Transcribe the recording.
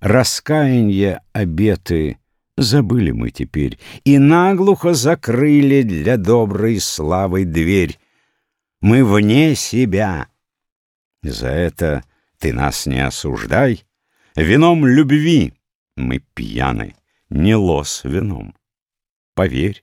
Раскаяние обеты забыли мы теперь И наглухо закрыли для доброй славы дверь. Мы вне себя. За это ты нас не осуждай. Вином любви мы пьяны, не лос вином. Поверь,